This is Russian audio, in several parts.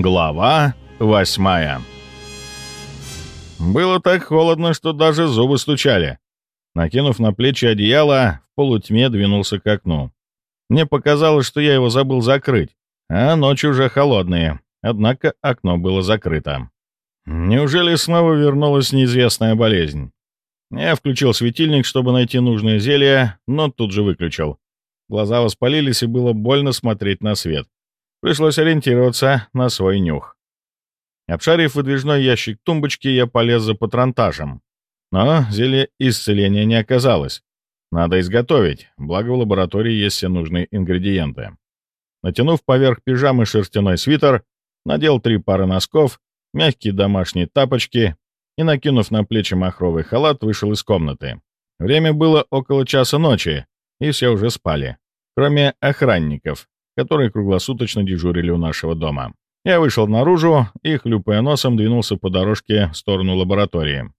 Глава восьмая Было так холодно, что даже зубы стучали. Накинув на плечи одеяло, в полутьме двинулся к окну. Мне показалось, что я его забыл закрыть, а ночи уже холодные, однако окно было закрыто. Неужели снова вернулась неизвестная болезнь? Я включил светильник, чтобы найти нужное зелье, но тут же выключил. Глаза воспалились, и было больно смотреть на свет. Пришлось ориентироваться на свой нюх. Обшарив выдвижной ящик тумбочки, я полез за патронтажем. Но зелье исцеления не оказалось. Надо изготовить, благо в лаборатории есть все нужные ингредиенты. Натянув поверх пижамы шерстяной свитер, надел три пары носков, мягкие домашние тапочки и, накинув на плечи махровый халат, вышел из комнаты. Время было около часа ночи, и все уже спали, кроме охранников, которые круглосуточно дежурили у нашего дома. Я вышел наружу и, хлюпая носом, двинулся по дорожке в сторону лаборатории.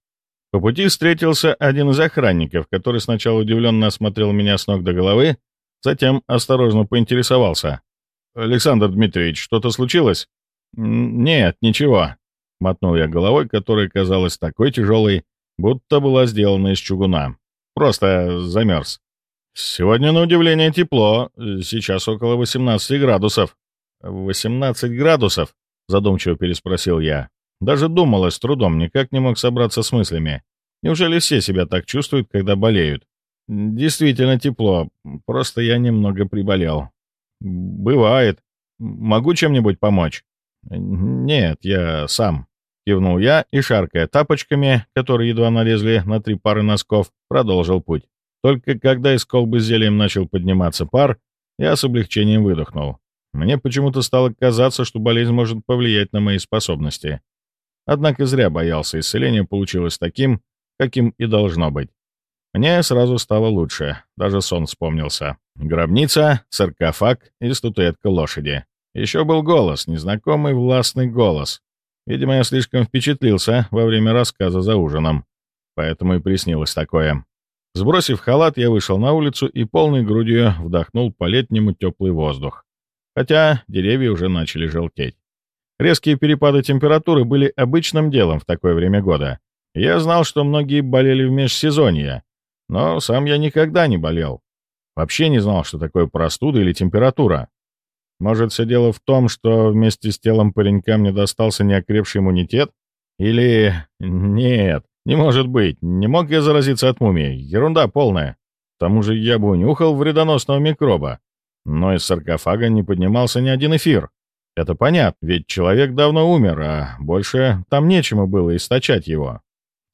По пути встретился один из охранников, который сначала удивленно осмотрел меня с ног до головы, затем осторожно поинтересовался. «Александр Дмитриевич, что-то случилось?» «Нет, ничего», — мотнул я головой, которая казалась такой тяжелой, будто была сделана из чугуна. «Просто замерз». «Сегодня, на удивление, тепло. Сейчас около 18 градусов». «18 градусов?» — задумчиво переспросил я. Даже думалось трудом, никак не мог собраться с мыслями. Неужели все себя так чувствуют, когда болеют? Действительно тепло, просто я немного приболел. Бывает. Могу чем-нибудь помочь? Нет, я сам. Кивнул я и, шаркая тапочками, которые едва налезли на три пары носков, продолжил путь. Только когда из колбы с зельем начал подниматься пар, я с облегчением выдохнул. Мне почему-то стало казаться, что болезнь может повлиять на мои способности. Однако зря боялся, исцеление получилось таким, каким и должно быть. Мне сразу стало лучше, даже сон вспомнился. Гробница, саркофаг и статуэтка лошади. Еще был голос, незнакомый властный голос. Видимо, я слишком впечатлился во время рассказа за ужином, поэтому и приснилось такое. Сбросив халат, я вышел на улицу и полной грудью вдохнул по-летнему теплый воздух. Хотя деревья уже начали желтеть. Резкие перепады температуры были обычным делом в такое время года. Я знал, что многие болели в межсезонье, но сам я никогда не болел. Вообще не знал, что такое простуда или температура. Может, все дело в том, что вместе с телом паренька мне достался неокрепший иммунитет? Или... Нет, не может быть, не мог я заразиться от мумии. Ерунда полная. К тому же я бы унюхал вредоносного микроба. Но из саркофага не поднимался ни один эфир. Это понятно, ведь человек давно умер, а больше там нечему было источать его.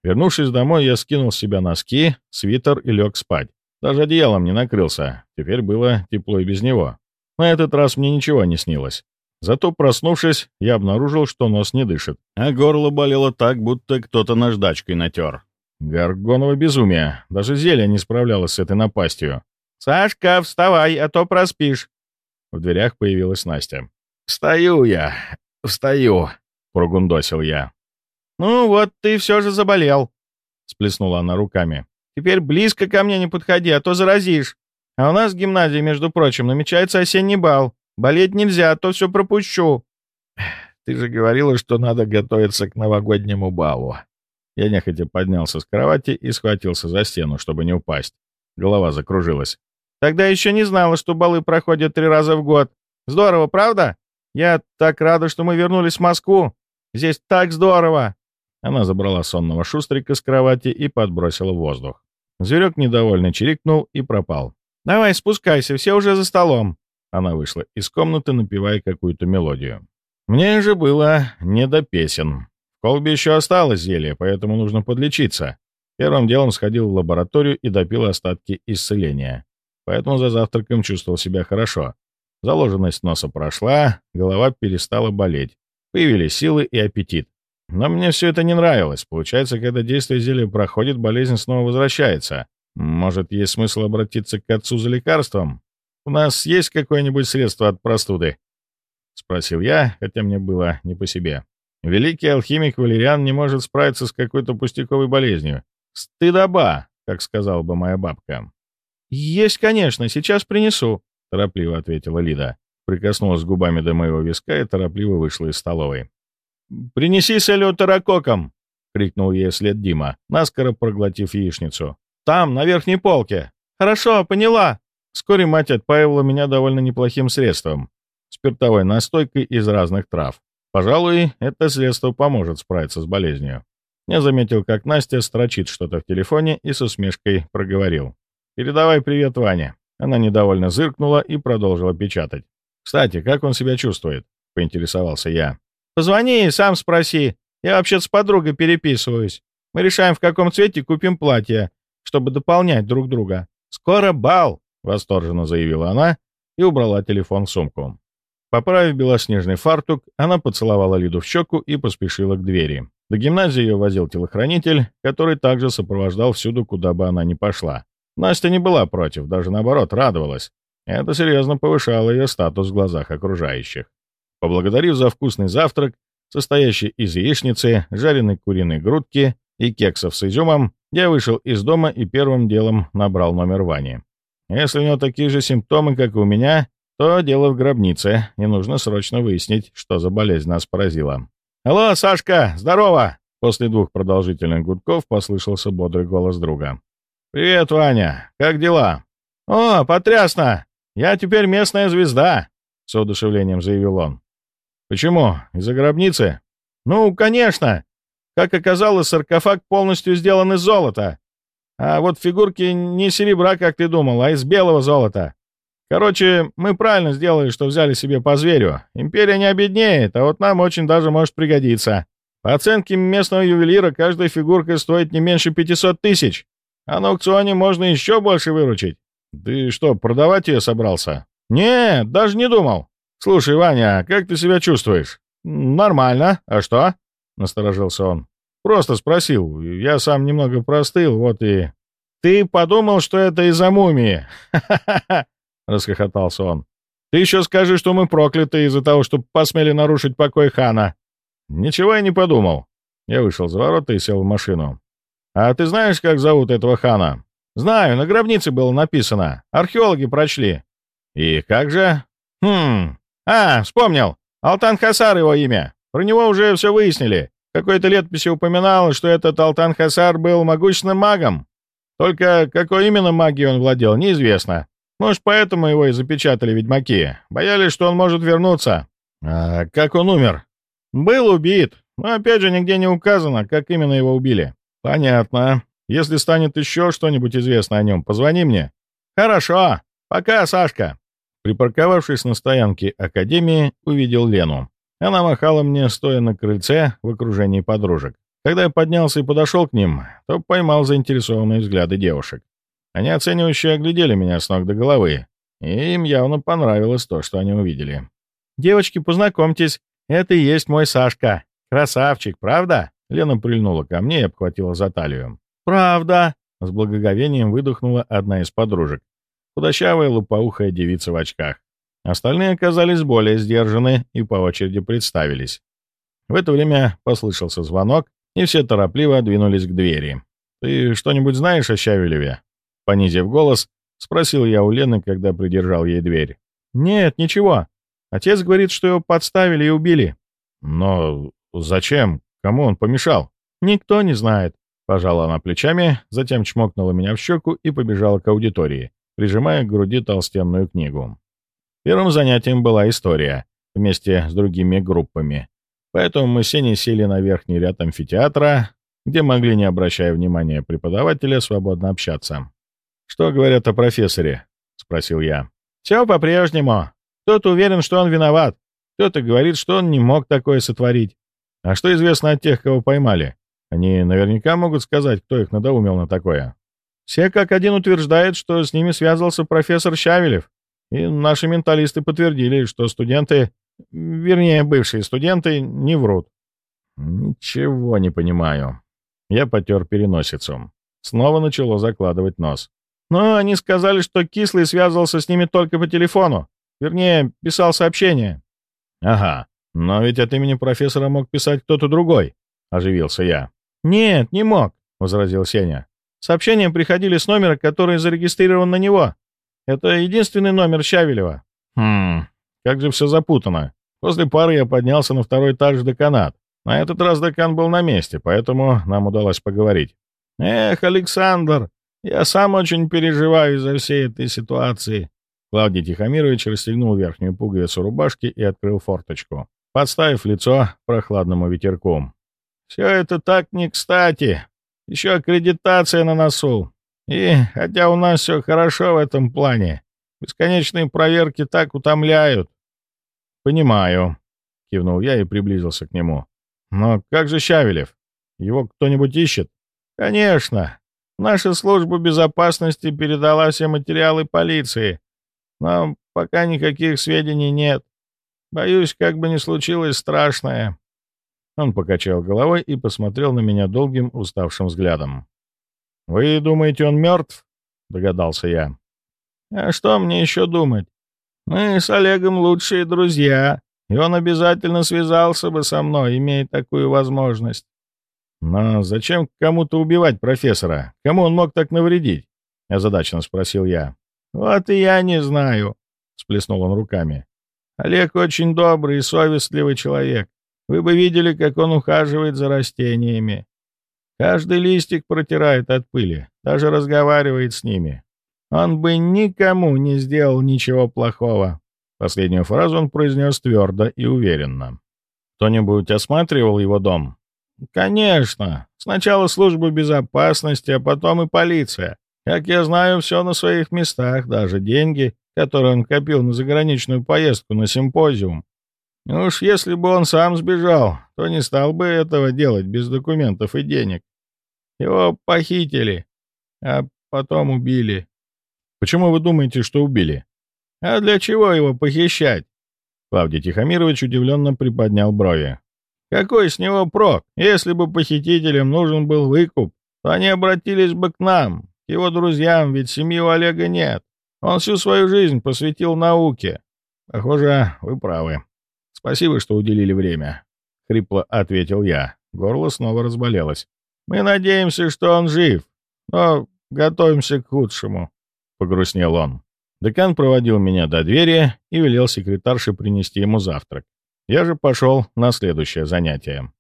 Вернувшись домой, я скинул с себя носки, свитер и лег спать. Даже одеялом не накрылся, теперь было тепло и без него. На этот раз мне ничего не снилось. Зато, проснувшись, я обнаружил, что нос не дышит, а горло болело так, будто кто-то наждачкой натер. Горгоново безумие. Даже зелье не справлялось с этой напастью. «Сашка, вставай, а то проспишь!» В дверях появилась Настя. «Встаю я, встаю!» — прогундосил я. «Ну вот, ты все же заболел!» — сплеснула она руками. «Теперь близко ко мне не подходи, а то заразишь!» А у нас в гимназии, между прочим, намечается осенний бал. Болеть нельзя, а то все пропущу. Ты же говорила, что надо готовиться к новогоднему балу. Я нехотя поднялся с кровати и схватился за стену, чтобы не упасть. Голова закружилась. Тогда еще не знала, что балы проходят три раза в год. Здорово, правда? Я так рада, что мы вернулись в Москву. Здесь так здорово!» Она забрала сонного шустрика с кровати и подбросила в воздух. Зверек недовольно чирикнул и пропал. «Давай, спускайся, все уже за столом». Она вышла из комнаты, напевая какую-то мелодию. Мне же было не до песен. В колбе еще осталось зелье, поэтому нужно подлечиться. Первым делом сходил в лабораторию и допил остатки исцеления. Поэтому за завтраком чувствовал себя хорошо. Заложенность носа прошла, голова перестала болеть. Появились силы и аппетит. Но мне все это не нравилось. Получается, когда действие зелья проходит, болезнь снова возвращается. Может, есть смысл обратиться к отцу за лекарством? У нас есть какое-нибудь средство от простуды?» — спросил я, хотя мне было не по себе. Великий алхимик Валериан не может справиться с какой-то пустяковой болезнью. «Стыдоба», как сказала бы моя бабка. «Есть, конечно, сейчас принесу», — торопливо ответила Лида. прикоснулась губами до моего виска и торопливо вышла из столовой. «Принеси с элеутерококом!» — крикнул ей след Дима, наскоро проглотив яичницу. «Там, на верхней полке!» «Хорошо, поняла!» Вскоре мать отпаивала меня довольно неплохим средством — спиртовой настойкой из разных трав. Пожалуй, это средство поможет справиться с болезнью. Я заметил, как Настя строчит что-то в телефоне и с усмешкой проговорил. «Передавай привет Ване». Она недовольно зыркнула и продолжила печатать. «Кстати, как он себя чувствует?» — поинтересовался я. «Позвони и сам спроси. Я вообще с подругой переписываюсь. Мы решаем, в каком цвете купим платье, чтобы дополнять друг друга. Скоро бал!» — восторженно заявила она и убрала телефон в сумку. Поправив белоснежный фартук, она поцеловала Лиду в щеку и поспешила к двери. До гимназии ее возил телохранитель, который также сопровождал всюду, куда бы она ни пошла. Настя не была против, даже наоборот, радовалась. Это серьезно повышало ее статус в глазах окружающих. Поблагодарив за вкусный завтрак, состоящий из яичницы, жареной куриной грудки и кексов с изюмом, я вышел из дома и первым делом набрал номер Вани. Если у него такие же симптомы, как и у меня, то дело в гробнице, и нужно срочно выяснить, что за болезнь нас поразила. «Алло, Сашка, здорово!» После двух продолжительных гудков послышался бодрый голос друга. «Привет, Ваня! Как дела?» «О, потрясно! Я теперь местная звезда!» — с удушевлением заявил он. «Почему? Из-за гробницы?» «Ну, конечно! Как оказалось, саркофаг полностью сделан из золота. А вот фигурки не серебра, как ты думал, а из белого золота. Короче, мы правильно сделали, что взяли себе по зверю. Империя не обеднеет, а вот нам очень даже может пригодиться. По оценке местного ювелира, каждая фигурка стоит не меньше 500 тысяч. А на аукционе можно еще больше выручить. Ты что, продавать ее собрался? Нет, даже не думал. Слушай, Ваня, как ты себя чувствуешь? Нормально. А что? Насторожился он. Просто спросил. Я сам немного простыл, вот и... Ты подумал, что это из-за мумии? Расхохотался он. «Ты еще скажи, что мы прокляты из-за того, что посмели нарушить покой хана». «Ничего я не подумал». Я вышел за ворота и сел в машину. «А ты знаешь, как зовут этого хана?» «Знаю, на гробнице было написано. Археологи прочли». «И как же?» «Хм... А, вспомнил. Алтан Хасар его имя. Про него уже все выяснили. Какой-то летописи упоминал, что этот Алтан Хасар был могущественным магом. Только какой именно магией он владел, неизвестно. Может, поэтому его и запечатали ведьмаки. Боялись, что он может вернуться. А как он умер? Был убит. Но опять же, нигде не указано, как именно его убили. Понятно. Если станет еще что-нибудь известно о нем, позвони мне. Хорошо. Пока, Сашка. Припарковавшись на стоянке Академии, увидел Лену. Она махала мне, стоя на крыльце в окружении подружек. Когда я поднялся и подошел к ним, то поймал заинтересованные взгляды девушек. Они оценивающе оглядели меня с ног до головы, и им явно понравилось то, что они увидели. «Девочки, познакомьтесь, это и есть мой Сашка. Красавчик, правда?» Лена прильнула ко мне и обхватила за талию. «Правда!» — с благоговением выдохнула одна из подружек. Худощавая лупоухая девица в очках. Остальные оказались более сдержаны и по очереди представились. В это время послышался звонок, и все торопливо двинулись к двери. «Ты что-нибудь знаешь о Щавелеве?» Понизив голос, спросил я у Лены, когда придержал ей дверь. «Нет, ничего. Отец говорит, что его подставили и убили». «Но зачем? Кому он помешал?» «Никто не знает», — пожала она плечами, затем чмокнула меня в щеку и побежала к аудитории, прижимая к груди толстенную книгу. Первым занятием была история, вместе с другими группами. Поэтому мы с Сеней сели на верхний ряд амфитеатра, где могли, не обращая внимания преподавателя, свободно общаться. «Что говорят о профессоре?» — спросил я. «Все по-прежнему. Кто-то уверен, что он виноват. Кто-то говорит, что он не мог такое сотворить. А что известно от тех, кого поймали? Они наверняка могут сказать, кто их надоумил на такое. Все как один утверждают, что с ними связывался профессор Щавелев. И наши менталисты подтвердили, что студенты, вернее, бывшие студенты, не врут. Ничего не понимаю. Я потер переносицу. Снова начало закладывать нос. Но они сказали, что Кислый связывался с ними только по телефону. Вернее, писал сообщение. «Ага, но ведь от имени профессора мог писать кто-то другой», — оживился я. «Нет, не мог», — возразил Сеня. «Сообщения приходили с номера, который зарегистрирован на него. Это единственный номер Щавелева». «Хм, Как же все запутано. После пары я поднялся на второй этаж деканат. На этот раз декан был на месте, поэтому нам удалось поговорить. «Эх, Александр, я сам очень переживаю из-за всей этой ситуации». Клавдий Тихомирович расстегнул верхнюю пуговицу рубашки и открыл форточку, подставив лицо прохладному ветерку. «Все это так не кстати. Еще аккредитация на носу. И, хотя у нас все хорошо в этом плане, бесконечные проверки так утомляют. «Понимаю», — кивнул я и приблизился к нему. «Но как же Щавелев? Его кто-нибудь ищет?» «Конечно. Наша служба безопасности передала все материалы полиции. Но пока никаких сведений нет. Боюсь, как бы ни случилось страшное». Он покачал головой и посмотрел на меня долгим, уставшим взглядом. «Вы думаете, он мертв?» — догадался я. «А что мне еще думать? Мы с Олегом лучшие друзья, и он обязательно связался бы со мной, имея такую возможность. Но зачем кому-то убивать профессора? Кому он мог так навредить? Озадаченно спросил я. Вот и я не знаю, сплеснул он руками. Олег очень добрый и совестливый человек. Вы бы видели, как он ухаживает за растениями. Каждый листик протирает от пыли, даже разговаривает с ними. Он бы никому не сделал ничего плохого. Последнюю фразу он произнес твердо и уверенно. Кто-нибудь осматривал его дом? Конечно. Сначала служба безопасности, а потом и полиция. Как я знаю, все на своих местах, даже деньги, которые он копил на заграничную поездку на симпозиум. Уж если бы он сам сбежал, то не стал бы этого делать без документов и денег. Его похитили, а потом убили. Почему вы думаете, что убили? А для чего его похищать? Клавдий Тихомирович удивленно приподнял брови. Какой с него прок? Если бы похитителям нужен был выкуп, то они обратились бы к нам, к его друзьям, ведь семьи у Олега нет. Он всю свою жизнь посвятил науке. Похоже, вы правы. Спасибо, что уделили время. Хрипло ответил я. Горло снова разболелось. Мы надеемся, что он жив, но готовимся к худшему. — погрустнел он. Декан проводил меня до двери и велел секретарше принести ему завтрак. Я же пошел на следующее занятие.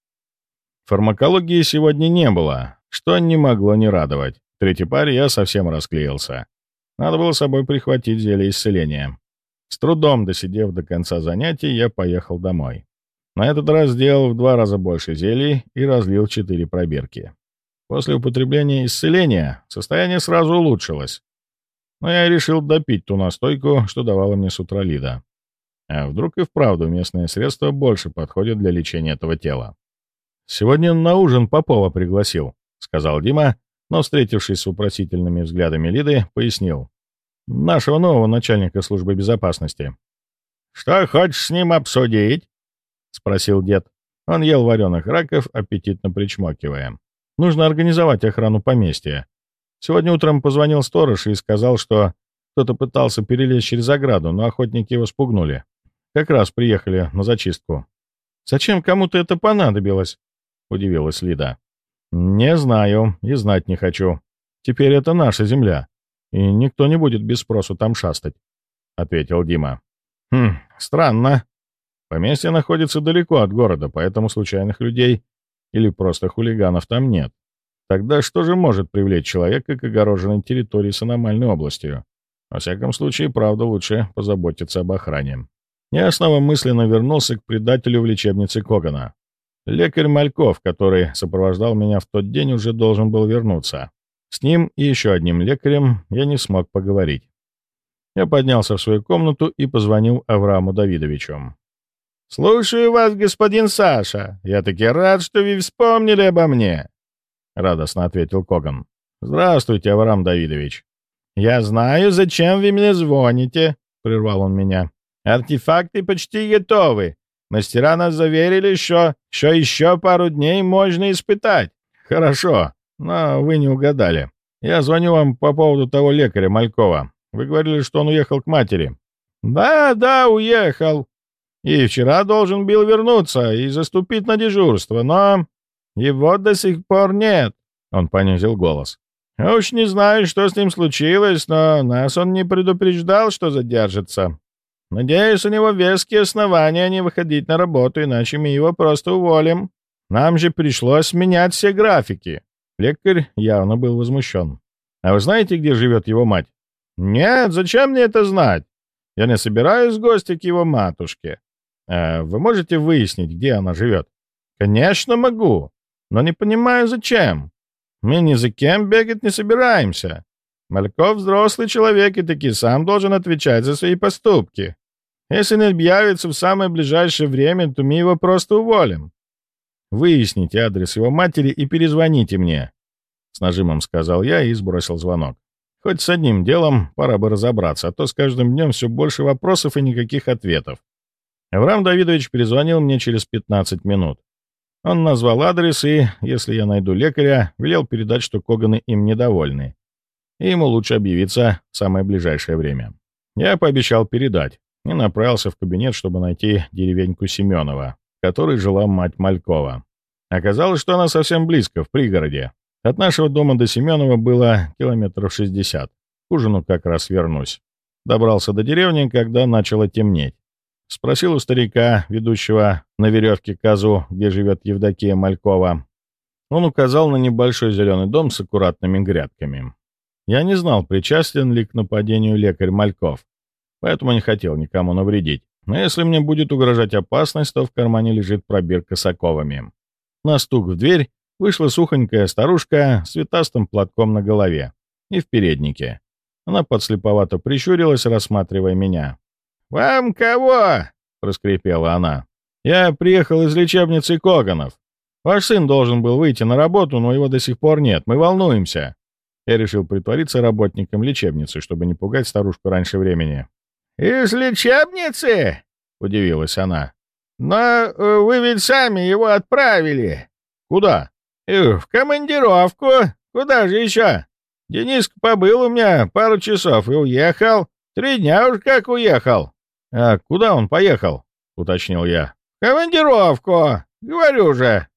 Фармакологии сегодня не было, что не могло не радовать. В третьей паре я совсем расклеился. Надо было с собой прихватить зелье исцеления. С трудом досидев до конца занятий, я поехал домой. На этот раз сделал в два раза больше зелий и разлил четыре пробирки. После употребления исцеления состояние сразу улучшилось, но я решил допить ту настойку, что давала мне с утра Лида. А вдруг и вправду местные средства больше подходят для лечения этого тела? «Сегодня на ужин Попова пригласил», — сказал Дима, но, встретившись с вопросительными взглядами Лиды, пояснил. «Нашего нового начальника службы безопасности». «Что хочешь с ним обсудить?» — спросил дед. Он ел вареных раков, аппетитно причмокивая. «Нужно организовать охрану поместья. Сегодня утром позвонил сторож и сказал, что кто-то пытался перелезть через ограду, но охотники его спугнули. Как раз приехали на зачистку. «Зачем кому-то это понадобилось?» — удивилась Лида. «Не знаю и знать не хочу. Теперь это наша земля, и никто не будет без спросу там шастать», — ответил Дима. «Хм, странно. Поместье находится далеко от города, поэтому случайных людей или просто хулиганов там нет. Тогда что же может привлечь человека к огороженной территории с аномальной областью? Во всяком случае, правда, лучше позаботиться об охране. Я снова мысленно вернулся к предателю в лечебнице Когана. Лекарь Мальков, который сопровождал меня в тот день, уже должен был вернуться. С ним и еще одним лекарем я не смог поговорить. Я поднялся в свою комнату и позвонил Аврааму Давидовичу. «Слушаю вас, господин Саша. Я таки рад, что вы вспомнили обо мне. — радостно ответил Коган. «Здравствуйте, Авраам Давидович». «Я знаю, зачем вы мне звоните», — прервал он меня. «Артефакты почти готовы. Мастера нас заверили, что, что еще пару дней можно испытать». «Хорошо, но вы не угадали. Я звоню вам по поводу того лекаря Малькова. Вы говорили, что он уехал к матери». «Да, да, уехал. И вчера должен был вернуться и заступить на дежурство, но его до сих пор нет», — он понизил голос. «Уж не знаю, что с ним случилось, но нас он не предупреждал, что задержится». Надеюсь, у него веские основания не выходить на работу, иначе мы его просто уволим. Нам же пришлось менять все графики». Лекарь явно был возмущен. «А вы знаете, где живет его мать?» «Нет, зачем мне это знать? Я не собираюсь в гости к его матушке. А вы можете выяснить, где она живет?» «Конечно могу, но не понимаю, зачем. Мы ни за кем бегать не собираемся. Мальков взрослый человек и таки сам должен отвечать за свои поступки. Если не объявится в самое ближайшее время, то мы его просто уволим. Выясните адрес его матери и перезвоните мне. С нажимом сказал я и сбросил звонок. Хоть с одним делом пора бы разобраться, а то с каждым днем все больше вопросов и никаких ответов. Авраам Давидович перезвонил мне через 15 минут. Он назвал адрес и, если я найду лекаря, велел передать, что Коганы им недовольны и ему лучше объявиться в самое ближайшее время. Я пообещал передать и направился в кабинет, чтобы найти деревеньку Семенова, в которой жила мать Малькова. Оказалось, что она совсем близко, в пригороде. От нашего дома до Семенова было километров 60. К ужину как раз вернусь. Добрался до деревни, когда начало темнеть. Спросил у старика, ведущего на веревке козу, где живет Евдокия Малькова. Он указал на небольшой зеленый дом с аккуратными грядками. Я не знал, причастен ли к нападению лекарь Мальков, поэтому не хотел никому навредить. Но если мне будет угрожать опасность, то в кармане лежит пробирка с оковами. На стук в дверь вышла сухонькая старушка с цветастым платком на голове и в переднике. Она подслеповато прищурилась, рассматривая меня. «Вам кого?» — проскрипела она. «Я приехал из лечебницы Коганов. Ваш сын должен был выйти на работу, но его до сих пор нет. Мы волнуемся». Я решил притвориться работником лечебницы, чтобы не пугать старушку раньше времени. «Из лечебницы?» — удивилась она. «Но э, вы ведь сами его отправили». «Куда?» «В командировку. Куда же еще? Дениск побыл у меня пару часов и уехал. Три дня уж как уехал». «А куда он поехал?» — уточнил я. «В командировку. Говорю же».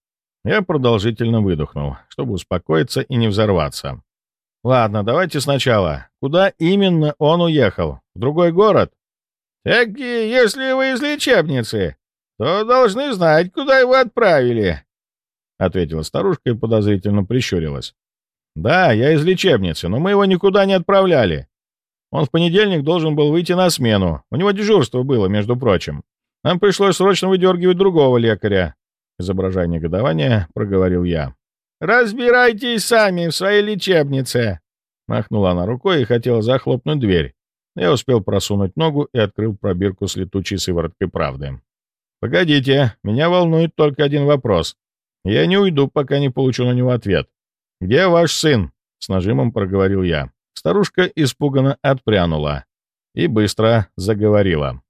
Я продолжительно выдохнул, чтобы успокоиться и не взорваться. Ладно, давайте сначала. Куда именно он уехал? В другой город? Так если вы из лечебницы, то должны знать, куда его отправили, — ответила старушка и подозрительно прищурилась. Да, я из лечебницы, но мы его никуда не отправляли. Он в понедельник должен был выйти на смену. У него дежурство было, между прочим. Нам пришлось срочно выдергивать другого лекаря. Изображая негодование, проговорил я. «Разбирайтесь сами в своей лечебнице!» Махнула она рукой и хотела захлопнуть дверь. Я успел просунуть ногу и открыл пробирку с летучей сывороткой правды. «Погодите, меня волнует только один вопрос. Я не уйду, пока не получу на него ответ. Где ваш сын?» — с нажимом проговорил я. Старушка испуганно отпрянула и быстро заговорила.